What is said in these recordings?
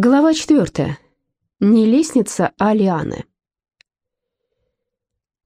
Глава четвертая. Не лестница, а лианы.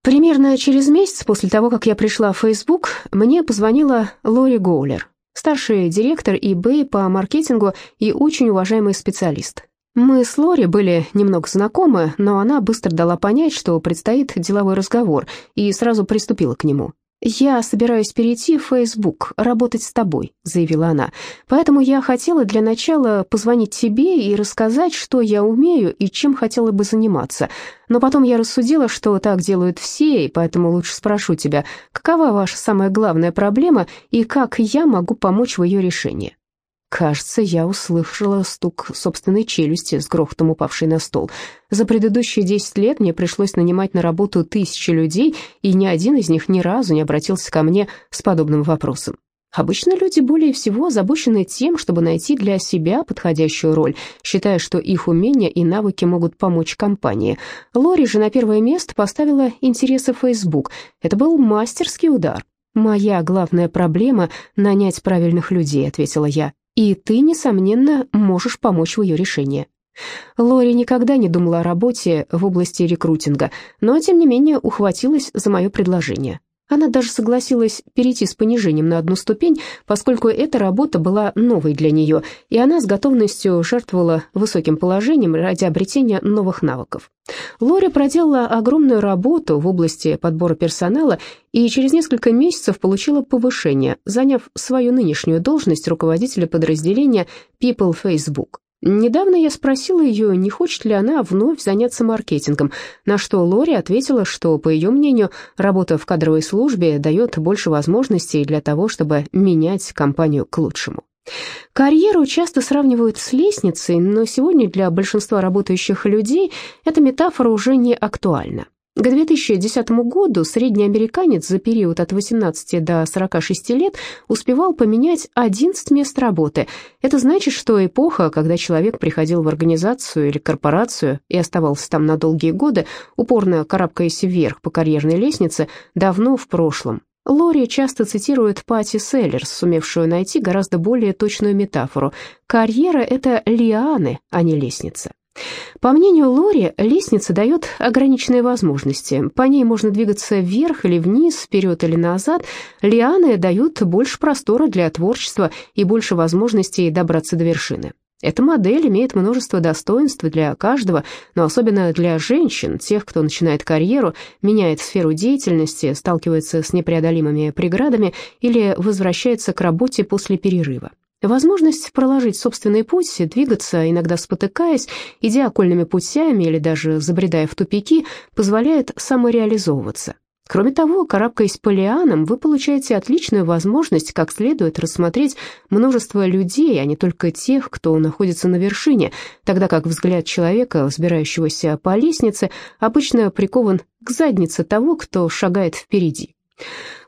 Примерно через месяц после того, как я пришла в Facebook, мне позвонила Лори Гоулер, старший директор eBay по маркетингу и очень уважаемый специалист. Мы с Лори были немного знакомы, но она быстро дала понять, что предстоит деловой разговор, и сразу приступила к нему. «Я собираюсь перейти в Facebook, работать с тобой», — заявила она. «Поэтому я хотела для начала позвонить тебе и рассказать, что я умею и чем хотела бы заниматься. Но потом я рассудила, что так делают все, и поэтому лучше спрошу тебя, какова ваша самая главная проблема и как я могу помочь в ее решении?» Кажется, я услышала стук собственной челюсти с грохотом упавшей на стол. За предыдущие десять лет мне пришлось нанимать на работу тысячи людей, и ни один из них ни разу не обратился ко мне с подобным вопросом. Обычно люди более всего озабочены тем, чтобы найти для себя подходящую роль, считая, что их умения и навыки могут помочь компании. Лори же на первое место поставила интересы Facebook. Это был мастерский удар. «Моя главная проблема — нанять правильных людей», — ответила я и ты, несомненно, можешь помочь в ее решении. Лори никогда не думала о работе в области рекрутинга, но, тем не менее, ухватилась за мое предложение. Она даже согласилась перейти с понижением на одну ступень, поскольку эта работа была новой для нее, и она с готовностью жертвовала высоким положением ради обретения новых навыков. Лори проделала огромную работу в области подбора персонала и через несколько месяцев получила повышение, заняв свою нынешнюю должность руководителя подразделения People Facebook. Недавно я спросила ее, не хочет ли она вновь заняться маркетингом, на что Лори ответила, что, по ее мнению, работа в кадровой службе дает больше возможностей для того, чтобы менять компанию к лучшему. Карьеру часто сравнивают с лестницей, но сегодня для большинства работающих людей эта метафора уже не актуальна. К 2010 году средний американец за период от 18 до 46 лет успевал поменять 11 мест работы. Это значит, что эпоха, когда человек приходил в организацию или корпорацию и оставался там на долгие годы, упорно карабкаясь вверх по карьерной лестнице, давно в прошлом. Лори часто цитирует Пати Селлерс, сумевшую найти гораздо более точную метафору. «Карьера — это лианы, а не лестница». По мнению Лори, лестница дает ограниченные возможности. По ней можно двигаться вверх или вниз, вперед или назад. Лианы дают больше простора для творчества и больше возможностей добраться до вершины. Эта модель имеет множество достоинств для каждого, но особенно для женщин, тех, кто начинает карьеру, меняет сферу деятельности, сталкивается с непреодолимыми преградами или возвращается к работе после перерыва. Возможность проложить собственный путь, двигаться, иногда спотыкаясь, идя окольными путями или даже забредая в тупики, позволяет самореализовываться. Кроме того, карабкаясь по лианам, вы получаете отличную возможность как следует рассмотреть множество людей, а не только тех, кто находится на вершине, тогда как взгляд человека, взбирающегося по лестнице, обычно прикован к заднице того, кто шагает впереди.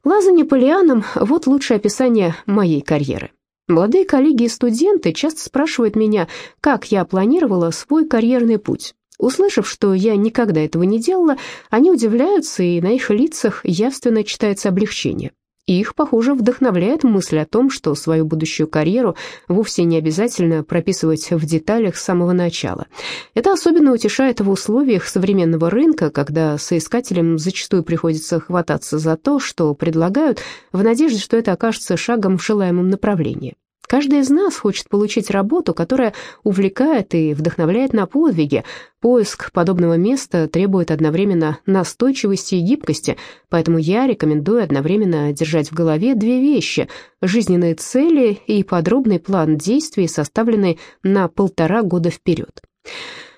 Лазание по лианам – вот лучшее описание моей карьеры. Молодые коллеги и студенты часто спрашивают меня, как я планировала свой карьерный путь. Услышав, что я никогда этого не делала, они удивляются, и на их лицах явственно читается облегчение. Их, похоже, вдохновляет мысль о том, что свою будущую карьеру вовсе не обязательно прописывать в деталях с самого начала. Это особенно утешает в условиях современного рынка, когда соискателям зачастую приходится хвататься за то, что предлагают, в надежде, что это окажется шагом в желаемом направлении. Каждый из нас хочет получить работу, которая увлекает и вдохновляет на подвиги. Поиск подобного места требует одновременно настойчивости и гибкости, поэтому я рекомендую одновременно держать в голове две вещи – жизненные цели и подробный план действий, составленный на полтора года вперед.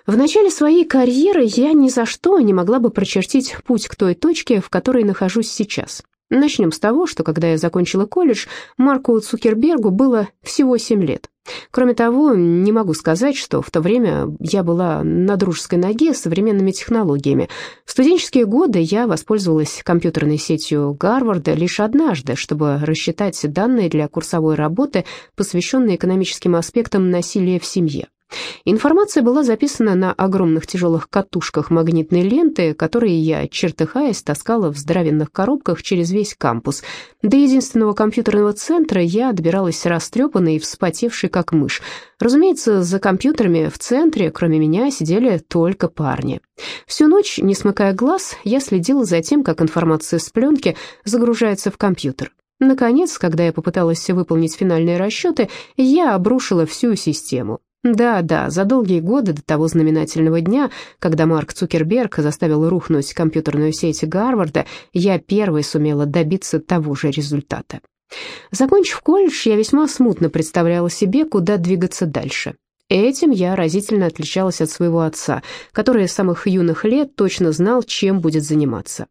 В начале своей карьеры я ни за что не могла бы прочертить путь к той точке, в которой нахожусь сейчас. Начнем с того, что когда я закончила колледж, Марку Цукербергу было всего 7 лет. Кроме того, не могу сказать, что в то время я была на дружеской ноге с современными технологиями. В студенческие годы я воспользовалась компьютерной сетью Гарварда лишь однажды, чтобы рассчитать данные для курсовой работы, посвященной экономическим аспектам насилия в семье. Информация была записана на огромных тяжелых катушках магнитной ленты, которые я, чертыхаясь, таскала в здоровенных коробках через весь кампус. До единственного компьютерного центра я добиралась растрепанной и вспотевшей, как мышь. Разумеется, за компьютерами в центре, кроме меня, сидели только парни. Всю ночь, не смыкая глаз, я следила за тем, как информация с пленки загружается в компьютер. Наконец, когда я попыталась выполнить финальные расчеты, я обрушила всю систему. Да-да, за долгие годы до того знаменательного дня, когда Марк Цукерберг заставил рухнуть компьютерную сеть Гарварда, я первой сумела добиться того же результата. Закончив колледж, я весьма смутно представляла себе, куда двигаться дальше. Этим я разительно отличалась от своего отца, который с самых юных лет точно знал, чем будет заниматься.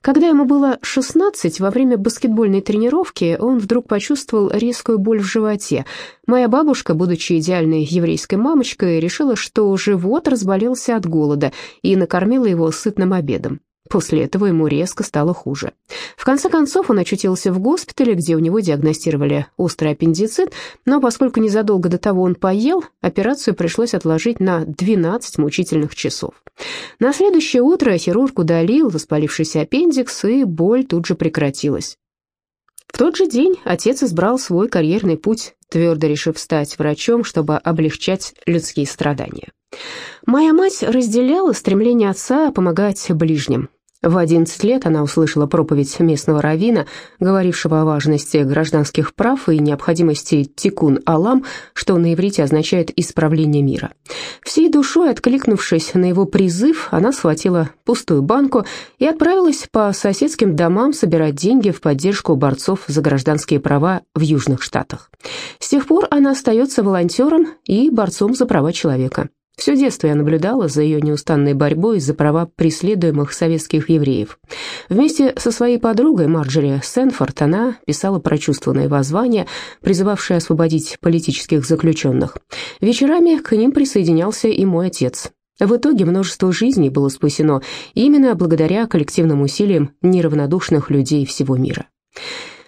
Когда ему было 16, во время баскетбольной тренировки он вдруг почувствовал резкую боль в животе. Моя бабушка, будучи идеальной еврейской мамочкой, решила, что живот разболелся от голода и накормила его сытным обедом. После этого ему резко стало хуже. В конце концов он очутился в госпитале, где у него диагностировали острый аппендицит, но поскольку незадолго до того он поел, операцию пришлось отложить на 12 мучительных часов. На следующее утро хирург удалил воспалившийся аппендикс, и боль тут же прекратилась. В тот же день отец избрал свой карьерный путь, твердо решив стать врачом, чтобы облегчать людские страдания. Моя мать разделяла стремление отца помогать ближним. В 11 лет она услышала проповедь местного равина, говорившего о важности гражданских прав и необходимости тикун алам, что на иврите означает «исправление мира». Всей душой откликнувшись на его призыв, она схватила пустую банку и отправилась по соседским домам собирать деньги в поддержку борцов за гражданские права в Южных Штатах. С тех пор она остается волонтером и борцом за права человека. Все детство я наблюдала за ее неустанной борьбой за права преследуемых советских евреев. Вместе со своей подругой Марджери Сенфорд она писала прочувствованные воззвания, призывавшие освободить политических заключенных. Вечерами к ним присоединялся и мой отец. В итоге множество жизней было спасено именно благодаря коллективным усилиям неравнодушных людей всего мира.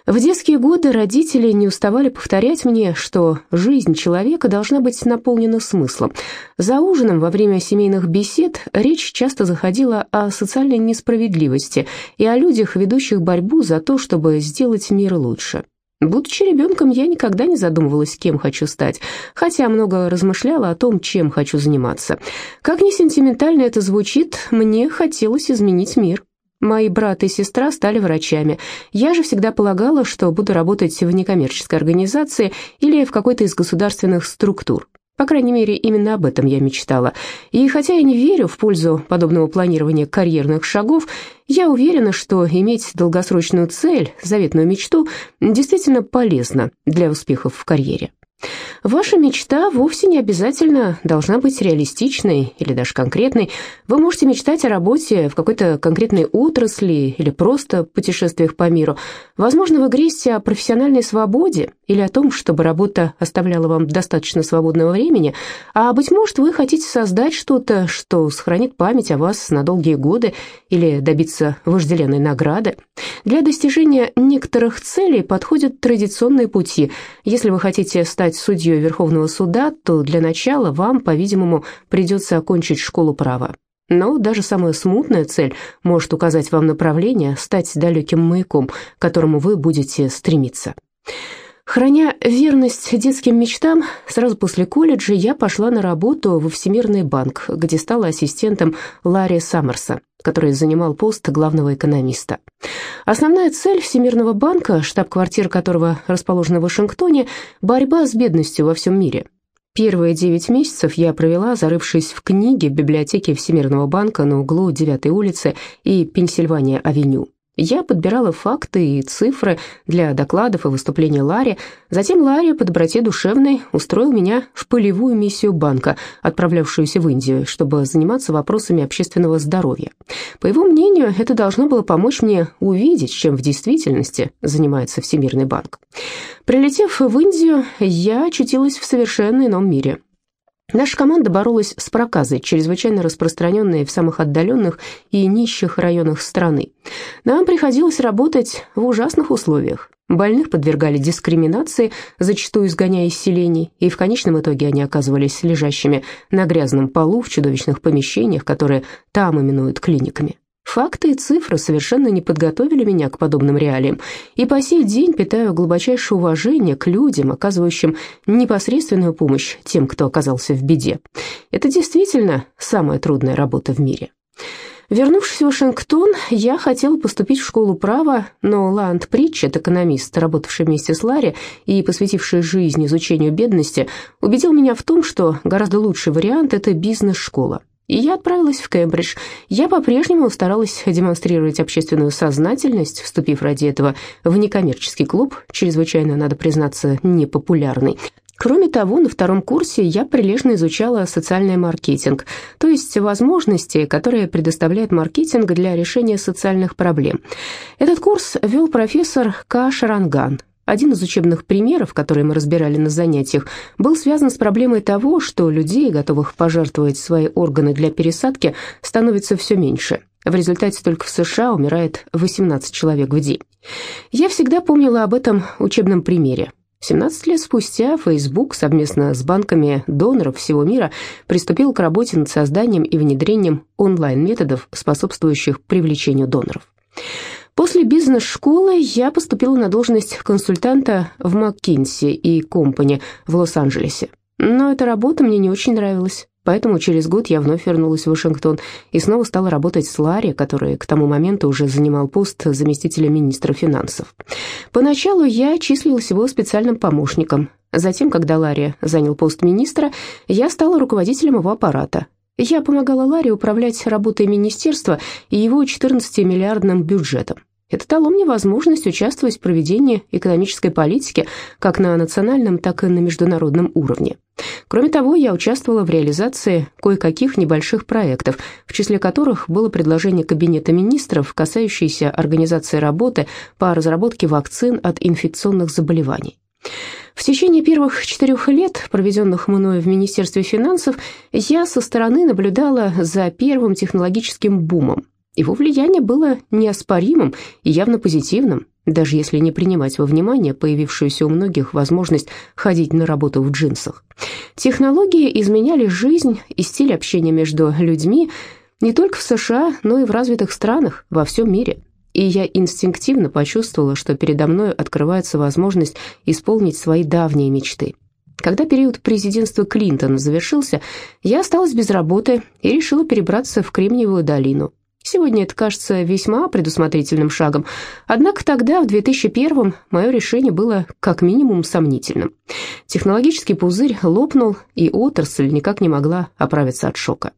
В детские годы родители не уставали повторять мне, что жизнь человека должна быть наполнена смыслом. За ужином во время семейных бесед речь часто заходила о социальной несправедливости и о людях, ведущих борьбу за то, чтобы сделать мир лучше. Будучи ребенком, я никогда не задумывалась, кем хочу стать, хотя много размышляла о том, чем хочу заниматься. Как ни сентиментально это звучит, мне хотелось изменить мир. Мои брат и сестра стали врачами. Я же всегда полагала, что буду работать в некоммерческой организации или в какой-то из государственных структур. По крайней мере, именно об этом я мечтала. И хотя я не верю в пользу подобного планирования карьерных шагов, я уверена, что иметь долгосрочную цель, заветную мечту, действительно полезно для успехов в карьере. Ваша мечта вовсе не обязательно должна быть реалистичной или даже конкретной. Вы можете мечтать о работе в какой-то конкретной отрасли или просто путешествиях по миру. Возможно, вы грезите о профессиональной свободе или о том, чтобы работа оставляла вам достаточно свободного времени, а, быть может, вы хотите создать что-то, что сохранит память о вас на долгие годы или добиться вожделенной награды. Для достижения некоторых целей подходят традиционные пути. Если вы хотите стать судьей Верховного суда, то для начала вам, по-видимому, придется окончить школу права. Но даже самая смутная цель может указать вам направление, стать далеким маяком, к которому вы будете стремиться. Храня верность детским мечтам, сразу после колледжа я пошла на работу во Всемирный банк, где стала ассистентом Ларри Саммерса, который занимал пост главного экономиста. Основная цель Всемирного банка, штаб-квартира которого расположена в Вашингтоне, борьба с бедностью во всем мире. Первые девять месяцев я провела, зарывшись в книги в библиотеке Всемирного банка на углу 9 улицы и Пенсильвания-авеню. Я подбирала факты и цифры для докладов и выступлений Ларри. Затем Ларри по доброте душевной устроил меня в полевую миссию банка, отправлявшуюся в Индию, чтобы заниматься вопросами общественного здоровья. По его мнению, это должно было помочь мне увидеть, чем в действительности занимается Всемирный банк. Прилетев в Индию, я очутилась в совершенно ином мире. Наша команда боролась с проказой, чрезвычайно распространенной в самых отдаленных и нищих районах страны. Нам приходилось работать в ужасных условиях. Больных подвергали дискриминации, зачастую изгоняя из селений, и в конечном итоге они оказывались лежащими на грязном полу в чудовищных помещениях, которые там именуют клиниками. Факты и цифры совершенно не подготовили меня к подобным реалиям, и по сей день питаю глубочайшее уважение к людям, оказывающим непосредственную помощь тем, кто оказался в беде. Это действительно самая трудная работа в мире. Вернувшись в Вашингтон, я хотела поступить в школу права, но Ланд Притчет, экономист, работавший вместе с Ларри и посвятивший жизнь изучению бедности, убедил меня в том, что гораздо лучший вариант – это бизнес-школа. И я отправилась в Кембридж. Я по-прежнему старалась демонстрировать общественную сознательность, вступив ради этого в некоммерческий клуб, чрезвычайно, надо признаться, непопулярный. Кроме того, на втором курсе я прилежно изучала социальный маркетинг, то есть возможности, которые предоставляет маркетинг для решения социальных проблем. Этот курс вел профессор К. Шаранган, один из учебных примеров, которые мы разбирали на занятиях, был связан с проблемой того, что людей, готовых пожертвовать свои органы для пересадки, становится все меньше. В результате только в США умирает 18 человек в день. Я всегда помнила об этом учебном примере. 17 лет спустя Facebook совместно с банками доноров всего мира приступил к работе над созданием и внедрением онлайн-методов, способствующих привлечению доноров. После бизнес-школы я поступила на должность консультанта в МакКинси и Компани в Лос-Анджелесе. Но эта работа мне не очень нравилась, поэтому через год я вновь вернулась в Вашингтон и снова стала работать с Ларри, который к тому моменту уже занимал пост заместителя министра финансов. Поначалу я числилась его специальным помощником. Затем, когда Ларри занял пост министра, я стала руководителем его аппарата, я помогала Ларе управлять работой министерства и его 14-миллиардным бюджетом. Это дало мне возможность участвовать в проведении экономической политики как на национальном, так и на международном уровне. Кроме того, я участвовала в реализации кое-каких небольших проектов, в числе которых было предложение Кабинета министров, касающееся организации работы по разработке вакцин от инфекционных заболеваний. В течение первых четырех лет, проведенных мною в Министерстве финансов, я со стороны наблюдала за первым технологическим бумом. Его влияние было неоспоримым и явно позитивным, даже если не принимать во внимание появившуюся у многих возможность ходить на работу в джинсах. Технологии изменяли жизнь и стиль общения между людьми не только в США, но и в развитых странах во всем мире и я инстинктивно почувствовала, что передо мной открывается возможность исполнить свои давние мечты. Когда период президентства Клинтона завершился, я осталась без работы и решила перебраться в Кремниевую долину. Сегодня это кажется весьма предусмотрительным шагом, однако тогда, в 2001-м, мое решение было как минимум сомнительным. Технологический пузырь лопнул, и отрасль никак не могла оправиться от шока.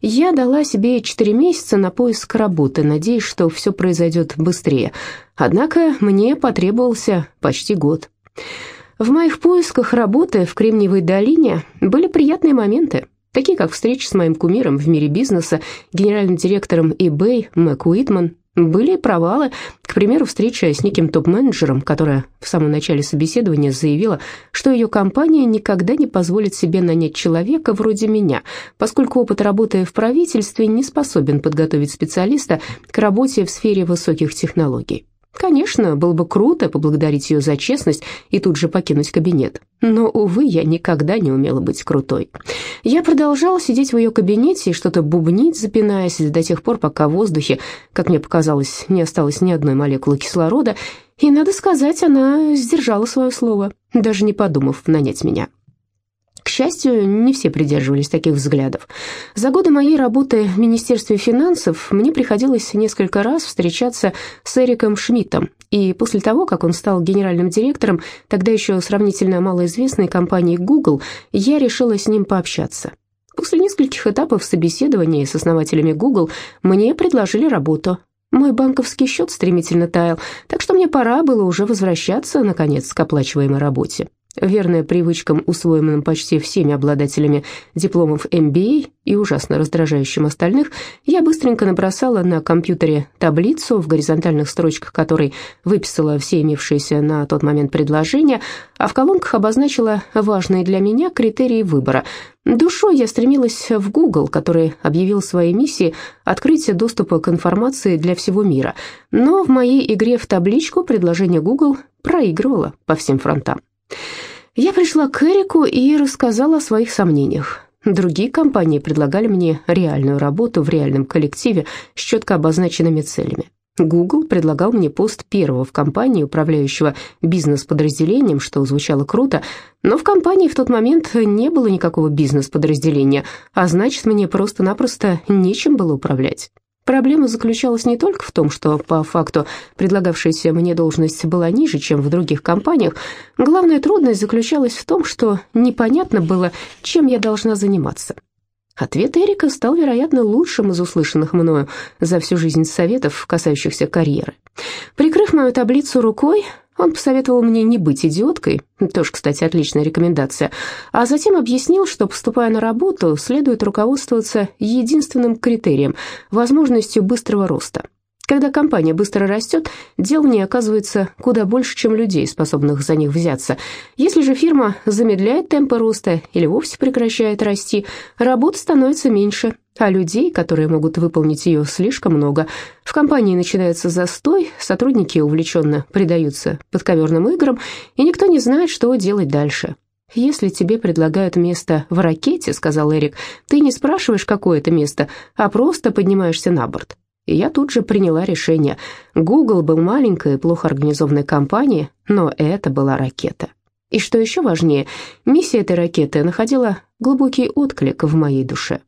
Я дала себе четыре месяца на поиск работы, надеясь, что все произойдет быстрее. Однако мне потребовался почти год. В моих поисках работы в Кремниевой долине были приятные моменты, такие как встреча с моим кумиром в мире бизнеса, генеральным директором eBay Мэг Уитман, были провалы, к примеру, встреча с неким топ-менеджером, которая в самом начале собеседования заявила, что ее компания никогда не позволит себе нанять человека вроде меня, поскольку опыт работы в правительстве не способен подготовить специалиста к работе в сфере высоких технологий. Конечно, было бы круто поблагодарить ее за честность и тут же покинуть кабинет. Но, увы, я никогда не умела быть крутой. Я продолжала сидеть в ее кабинете и что-то бубнить, запинаясь до тех пор, пока в воздухе, как мне показалось, не осталось ни одной молекулы кислорода, и, надо сказать, она сдержала свое слово, даже не подумав нанять меня. К счастью, не все придерживались таких взглядов. За годы моей работы в Министерстве финансов мне приходилось несколько раз встречаться с Эриком Шмидтом, и после того, как он стал генеральным директором тогда еще сравнительно малоизвестной компании Google, я решила с ним пообщаться. После нескольких этапов собеседования с основателями Google мне предложили работу. Мой банковский счет стремительно таял, так что мне пора было уже возвращаться, наконец, к оплачиваемой работе. Верная привычкам, усвоенным почти всеми обладателями дипломов MBA и ужасно раздражающим остальных, я быстренько набросала на компьютере таблицу, в горизонтальных строчках которой выписала все имевшиеся на тот момент предложения, а в колонках обозначила важные для меня критерии выбора. Душой я стремилась в Google, который объявил своей миссией открытие доступа к информации для всего мира, но в моей игре в табличку предложение Google проигрывало по всем фронтам. Я пришла к Эрику и рассказала о своих сомнениях. Другие компании предлагали мне реальную работу в реальном коллективе с четко обозначенными целями. Google предлагал мне пост первого в компании, управляющего бизнес-подразделением, что звучало круто, но в компании в тот момент не было никакого бизнес-подразделения, а значит, мне просто-напросто нечем было управлять. Проблема заключалась не только в том, что по факту предлагавшаяся мне должность была ниже, чем в других компаниях. Главная трудность заключалась в том, что непонятно было, чем я должна заниматься. Ответ Эрика стал, вероятно, лучшим из услышанных мною за всю жизнь советов, касающихся карьеры. Прикрыв мою таблицу рукой, он посоветовал мне не быть идиоткой, тоже, кстати, отличная рекомендация, а затем объяснил, что, поступая на работу, следует руководствоваться единственным критерием – возможностью быстрого роста. Когда компания быстро растет, дел в ней оказывается куда больше, чем людей, способных за них взяться. Если же фирма замедляет темпы роста или вовсе прекращает расти, работы становится меньше, а людей, которые могут выполнить ее, слишком много. В компании начинается застой, сотрудники увлеченно предаются подковерным играм, и никто не знает, что делать дальше. «Если тебе предлагают место в ракете, — сказал Эрик, — ты не спрашиваешь, какое это место, а просто поднимаешься на борт. И я тут же приняла решение. Google был маленькой, плохо организованной компанией, но это была ракета. И что еще важнее, миссия этой ракеты находила глубокий отклик в моей душе.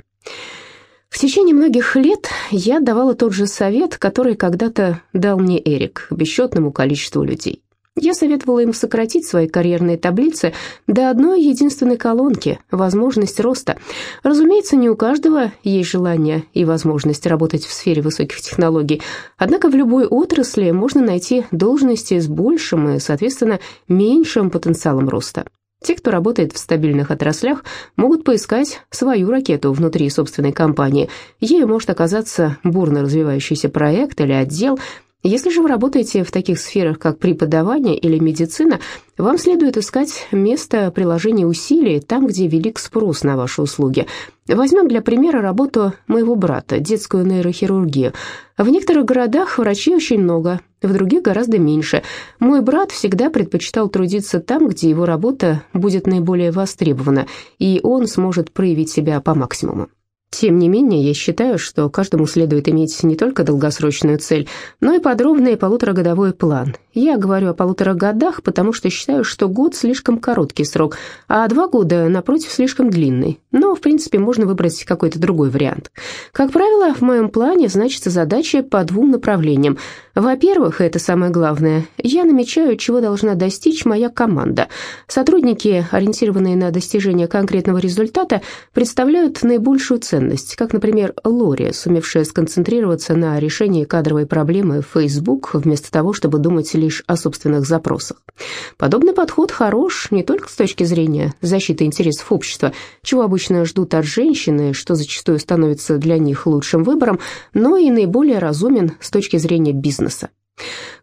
В течение многих лет я давала тот же совет, который когда-то дал мне Эрик, бесчетному количеству людей. Я советовала им сократить свои карьерные таблицы до одной единственной колонки – возможность роста. Разумеется, не у каждого есть желание и возможность работать в сфере высоких технологий, однако в любой отрасли можно найти должности с большим и, соответственно, меньшим потенциалом роста. Те, кто работает в стабильных отраслях, могут поискать свою ракету внутри собственной компании. Ею может оказаться бурно развивающийся проект или отдел – если же вы работаете в таких сферах, как преподавание или медицина, вам следует искать место приложения усилий там, где велик спрос на ваши услуги. Возьмем для примера работу моего брата, детскую нейрохирургию. В некоторых городах врачей очень много, в других гораздо меньше. Мой брат всегда предпочитал трудиться там, где его работа будет наиболее востребована, и он сможет проявить себя по максимуму. Тем не менее, я считаю, что каждому следует иметь не только долгосрочную цель, но и подробный полуторагодовой план. Я говорю о полутора годах, потому что считаю, что год слишком короткий срок, а два года, напротив, слишком длинный. Но, в принципе, можно выбрать какой-то другой вариант. Как правило, в моем плане значится задача по двум направлениям. Во-первых, это самое главное, я намечаю, чего должна достичь моя команда. Сотрудники, ориентированные на достижение конкретного результата, представляют наибольшую ценность ценность, как, например, Лори, сумевшая сконцентрироваться на решении кадровой проблемы Facebook, вместо того, чтобы думать лишь о собственных запросах. Подобный подход хорош не только с точки зрения защиты интересов общества, чего обычно ждут от женщины, что зачастую становится для них лучшим выбором, но и наиболее разумен с точки зрения бизнеса.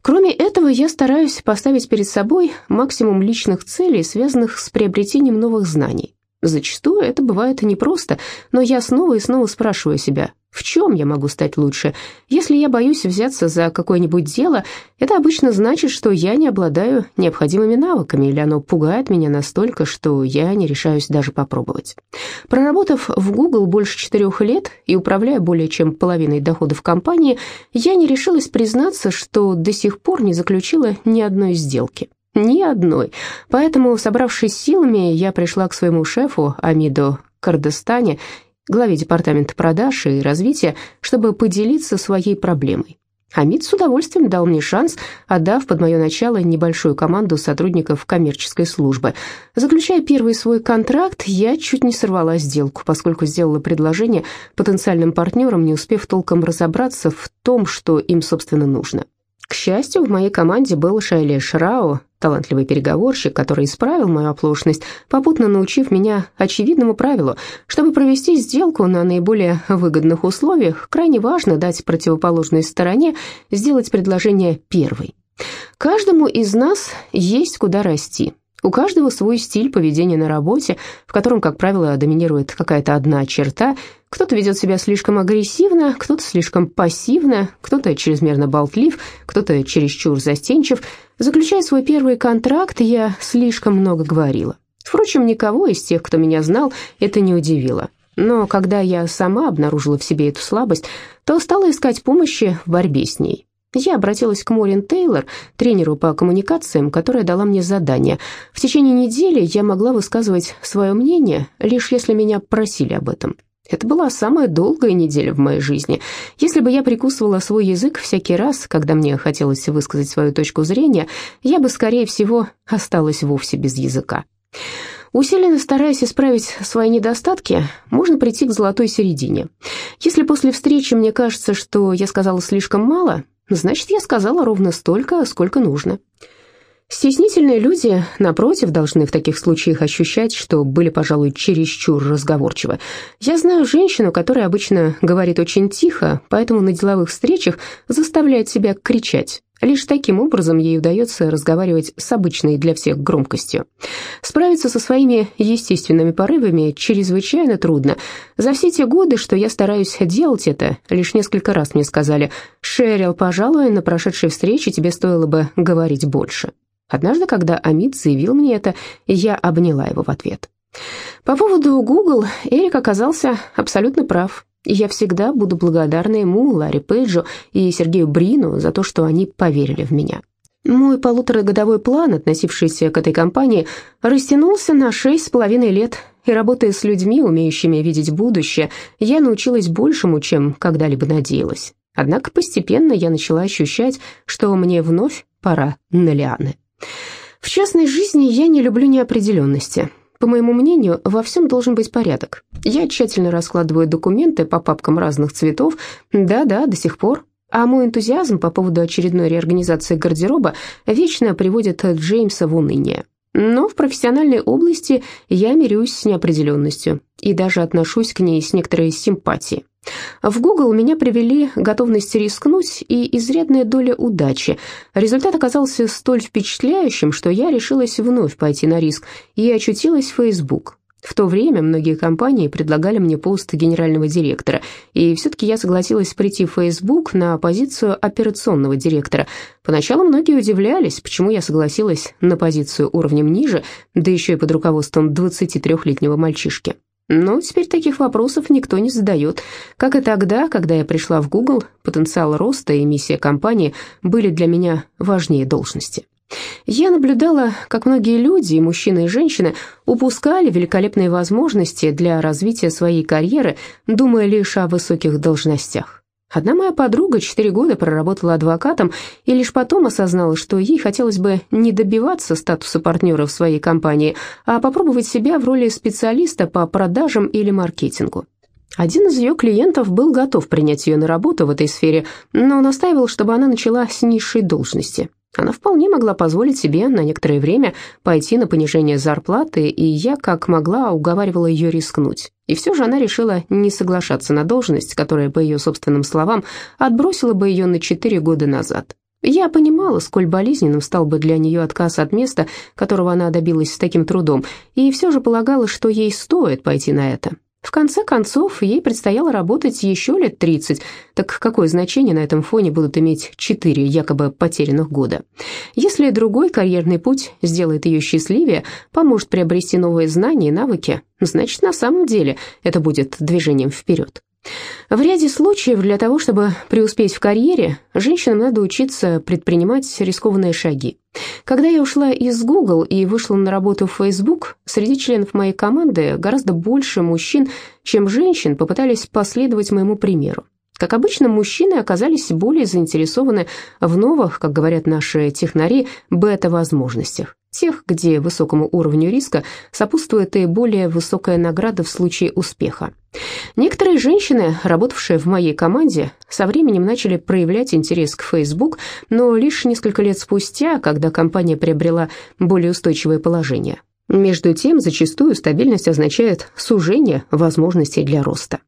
Кроме этого, я стараюсь поставить перед собой максимум личных целей, связанных с приобретением новых знаний. Зачастую это бывает непросто, но я снова и снова спрашиваю себя, в чем я могу стать лучше? Если я боюсь взяться за какое-нибудь дело, это обычно значит, что я не обладаю необходимыми навыками, или оно пугает меня настолько, что я не решаюсь даже попробовать. Проработав в Google больше четырех лет и управляя более чем половиной доходов компании, я не решилась признаться, что до сих пор не заключила ни одной сделки. Ни одной. Поэтому, собравшись силами, я пришла к своему шефу Амиду Кардестане, главе департамента продаж и развития, чтобы поделиться своей проблемой. Амид с удовольствием дал мне шанс, отдав под мое начало небольшую команду сотрудников коммерческой службы. Заключая первый свой контракт, я чуть не сорвала сделку, поскольку сделала предложение потенциальным партнерам, не успев толком разобраться в том, что им, собственно, нужно. К счастью, в моей команде был Шайли Шрау, талантливый переговорщик, который исправил мою оплошность, попутно научив меня очевидному правилу, чтобы провести сделку на наиболее выгодных условиях, крайне важно дать противоположной стороне сделать предложение первой. Каждому из нас есть куда расти. У каждого свой стиль поведения на работе, в котором, как правило, доминирует какая-то одна черта. Кто-то ведет себя слишком агрессивно, кто-то слишком пассивно, кто-то чрезмерно болтлив, кто-то чересчур застенчив. Заключая свой первый контракт, я слишком много говорила. Впрочем, никого из тех, кто меня знал, это не удивило. Но когда я сама обнаружила в себе эту слабость, то стала искать помощи в борьбе с ней. Я обратилась к Морин Тейлор, тренеру по коммуникациям, которая дала мне задание. В течение недели я могла высказывать свое мнение, лишь если меня просили об этом. Это была самая долгая неделя в моей жизни. Если бы я прикусывала свой язык всякий раз, когда мне хотелось высказать свою точку зрения, я бы, скорее всего, осталась вовсе без языка. Усиленно стараясь исправить свои недостатки, можно прийти к золотой середине. Если после встречи мне кажется, что я сказала слишком мало, Значит, я сказала ровно столько, сколько нужно. Стеснительные люди, напротив, должны в таких случаях ощущать, что были, пожалуй, чересчур разговорчивы. Я знаю женщину, которая обычно говорит очень тихо, поэтому на деловых встречах заставляет себя кричать. Лишь таким образом ей удается разговаривать с обычной для всех громкостью. Справиться со своими естественными порывами чрезвычайно трудно. За все те годы, что я стараюсь делать это, лишь несколько раз мне сказали «Шерил, пожалуй, на прошедшей встрече тебе стоило бы говорить больше». Однажды, когда Амид заявил мне это, я обняла его в ответ. По поводу Google Эрик оказался абсолютно прав. Я всегда буду благодарна ему, Ларри Пейджу и Сергею Брину за то, что они поверили в меня. Мой полуторагодовой план, относившийся к этой компании, растянулся на шесть с половиной лет, и работая с людьми, умеющими видеть будущее, я научилась большему, чем когда-либо надеялась. Однако постепенно я начала ощущать, что мне вновь пора на лианы. В частной жизни я не люблю неопределенности. По моему мнению, во всем должен быть порядок. Я тщательно раскладываю документы по папкам разных цветов. Да-да, до сих пор. А мой энтузиазм по поводу очередной реорганизации гардероба вечно приводит Джеймса в уныние. Но в профессиональной области я мирюсь с неопределенностью и даже отношусь к ней с некоторой симпатией. В Google меня привели готовность рискнуть и изрядная доля удачи. Результат оказался столь впечатляющим, что я решилась вновь пойти на риск и очутилась в Facebook. В то время многие компании предлагали мне пост генерального директора, и все-таки я согласилась прийти в Facebook на позицию операционного директора. Поначалу многие удивлялись, почему я согласилась на позицию уровнем ниже, да еще и под руководством 23-летнего мальчишки. Но теперь таких вопросов никто не задает. Как и тогда, когда я пришла в Google, потенциал роста и миссия компании были для меня важнее должности. Я наблюдала, как многие люди, и мужчины, и женщины, упускали великолепные возможности для развития своей карьеры, думая лишь о высоких должностях. Одна моя подруга четыре года проработала адвокатом и лишь потом осознала, что ей хотелось бы не добиваться статуса партнера в своей компании, а попробовать себя в роли специалиста по продажам или маркетингу. Один из ее клиентов был готов принять ее на работу в этой сфере, но настаивал, чтобы она начала с низшей должности. Она вполне могла позволить себе на некоторое время пойти на понижение зарплаты, и я, как могла, уговаривала ее рискнуть. И все же она решила не соглашаться на должность, которая, по ее собственным словам, отбросила бы ее на четыре года назад. Я понимала, сколь болезненным стал бы для нее отказ от места, которого она добилась с таким трудом, и все же полагала, что ей стоит пойти на это. В конце концов, ей предстояло работать еще лет 30, так какое значение на этом фоне будут иметь четыре якобы потерянных года? Если другой карьерный путь сделает ее счастливее, поможет приобрести новые знания и навыки, значит, на самом деле это будет движением вперед. В ряде случаев для того, чтобы преуспеть в карьере, женщинам надо учиться предпринимать рискованные шаги. Когда я ушла из Google и вышла на работу в Facebook, среди членов моей команды гораздо больше мужчин, чем женщин, попытались последовать моему примеру. Как обычно, мужчины оказались более заинтересованы в новых, как говорят наши технари, бета-возможностях. Тех, где высокому уровню риска сопутствует и более высокая награда в случае успеха. Некоторые женщины, работавшие в моей команде, со временем начали проявлять интерес к Facebook, но лишь несколько лет спустя, когда компания приобрела более устойчивое положение. Между тем, зачастую стабильность означает сужение возможностей для роста.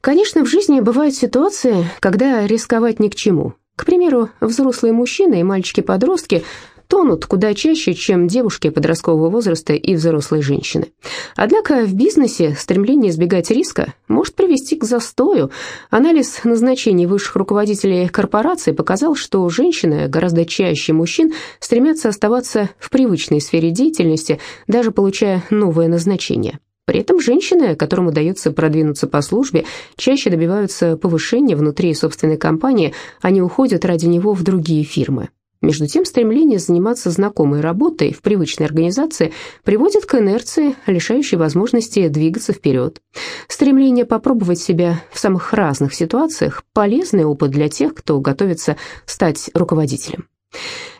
Конечно, в жизни бывают ситуации, когда рисковать ни к чему. К примеру, взрослые мужчины и мальчики-подростки тонут куда чаще, чем девушки подросткового возраста и взрослые женщины. Однако в бизнесе стремление избегать риска может привести к застою. Анализ назначений высших руководителей корпораций показал, что женщины гораздо чаще мужчин стремятся оставаться в привычной сфере деятельности, даже получая новое назначение. При этом женщины, которым удается продвинуться по службе, чаще добиваются повышения внутри собственной компании, они уходят ради него в другие фирмы. Между тем, стремление заниматься знакомой работой в привычной организации приводит к инерции, лишающей возможности двигаться вперед. Стремление попробовать себя в самых разных ситуациях – полезный опыт для тех, кто готовится стать руководителем.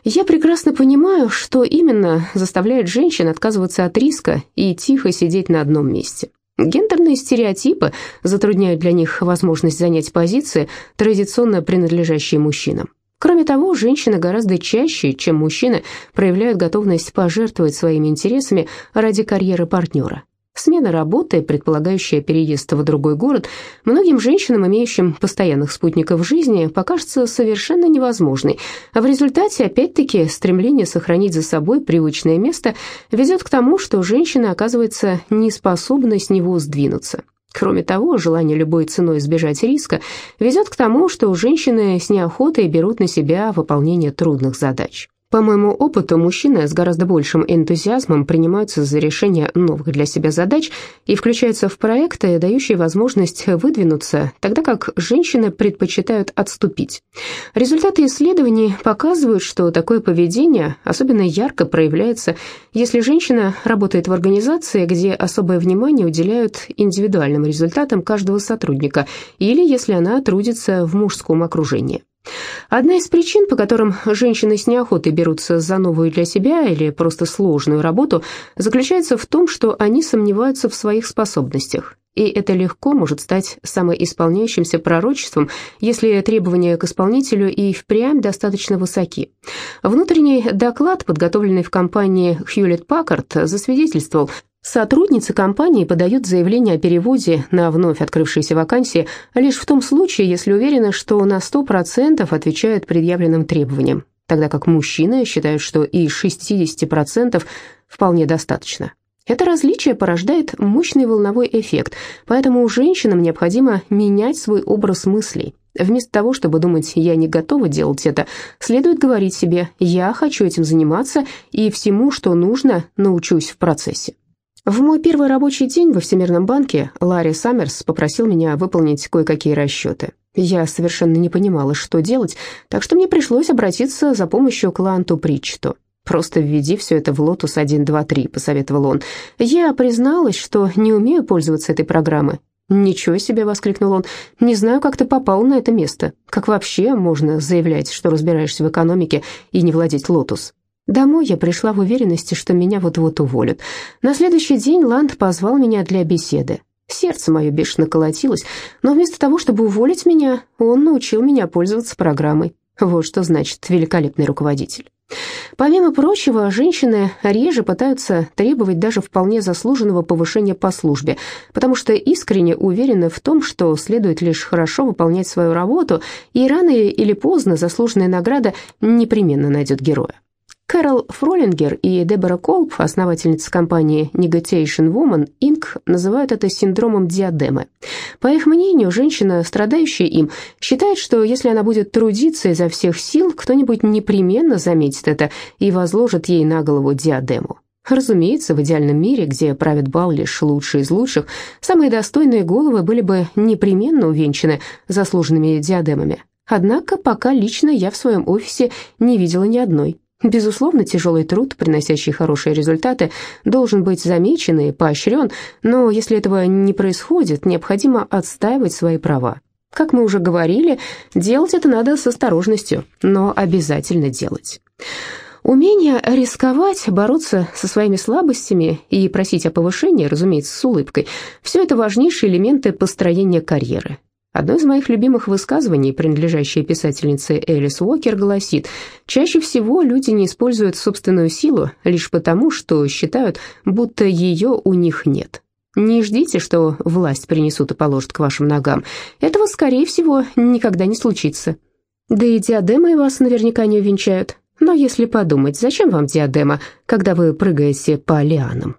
Я прекрасно понимаю, что именно заставляет женщин отказываться от риска и тихо сидеть на одном месте. Гендерные стереотипы затрудняют для них возможность занять позиции, традиционно принадлежащие мужчинам. Кроме того, женщины гораздо чаще, чем мужчины, проявляют готовность пожертвовать своими интересами ради карьеры партнера. Смена работы, предполагающая переезд в другой город, многим женщинам, имеющим постоянных спутников жизни, покажется совершенно невозможной, а в результате, опять-таки, стремление сохранить за собой привычное место ведет к тому, что женщина оказывается не способна с него сдвинуться. Кроме того, желание любой ценой избежать риска ведет к тому, что женщины с неохотой берут на себя выполнение трудных задач. По моему опыту, мужчины с гораздо большим энтузиазмом принимаются за решение новых для себя задач и включаются в проекты, дающие возможность выдвинуться, тогда как женщины предпочитают отступить. Результаты исследований показывают, что такое поведение особенно ярко проявляется, если женщина работает в организации, где особое внимание уделяют индивидуальным результатам каждого сотрудника, или если она трудится в мужском окружении. Одна из причин, по которым женщины с неохотой берутся за новую для себя или просто сложную работу, заключается в том, что они сомневаются в своих способностях. И это легко может стать самоисполняющимся пророчеством, если требования к исполнителю и впрямь достаточно высоки. Внутренний доклад, подготовленный в компании Hewlett Packard, засвидетельствовал, Сотрудницы компании подают заявление о переводе на вновь открывшиеся вакансии лишь в том случае, если уверены, что на 100% отвечают предъявленным требованиям, тогда как мужчины считают, что и 60% вполне достаточно. Это различие порождает мощный волновой эффект, поэтому женщинам необходимо менять свой образ мыслей. Вместо того, чтобы думать «я не готова делать это», следует говорить себе «я хочу этим заниматься и всему, что нужно, научусь в процессе». В мой первый рабочий день во Всемирном банке Ларри Саммерс попросил меня выполнить кое-какие расчеты. Я совершенно не понимала, что делать, так что мне пришлось обратиться за помощью к Ланту Притчету. «Просто введи все это в Lotus 123», — посоветовал он. Я призналась, что не умею пользоваться этой программой. «Ничего себе!» — воскликнул он. «Не знаю, как ты попал на это место. Как вообще можно заявлять, что разбираешься в экономике и не владеть Lotus?» Домой я пришла в уверенности, что меня вот-вот уволят. На следующий день Ланд позвал меня для беседы. Сердце мое бешено колотилось, но вместо того, чтобы уволить меня, он научил меня пользоваться программой. Вот что значит великолепный руководитель. Помимо прочего, женщины реже пытаются требовать даже вполне заслуженного повышения по службе, потому что искренне уверены в том, что следует лишь хорошо выполнять свою работу, и рано или поздно заслуженная награда непременно найдет героя. Кэрол Фролингер и Дебора Колб, основательница компании Negotiation Woman Inc., называют это синдромом диадемы. По их мнению, женщина, страдающая им, считает, что если она будет трудиться изо всех сил, кто-нибудь непременно заметит это и возложит ей на голову диадему. Разумеется, в идеальном мире, где правит бал лишь лучшие из лучших, самые достойные головы были бы непременно увенчаны заслуженными диадемами. Однако пока лично я в своем офисе не видела ни одной. Безусловно, тяжелый труд, приносящий хорошие результаты, должен быть замечен и поощрен, но если этого не происходит, необходимо отстаивать свои права. Как мы уже говорили, делать это надо с осторожностью, но обязательно делать. Умение рисковать, бороться со своими слабостями и просить о повышении, разумеется, с улыбкой, все это важнейшие элементы построения карьеры. Одно из моих любимых высказываний, принадлежащее писательнице Элис Уокер, гласит, «Чаще всего люди не используют собственную силу лишь потому, что считают, будто ее у них нет». Не ждите, что власть принесут и положат к вашим ногам. Этого, скорее всего, никогда не случится. Да и диадемой вас наверняка не увенчают. Но если подумать, зачем вам диадема, когда вы прыгаете по лианам?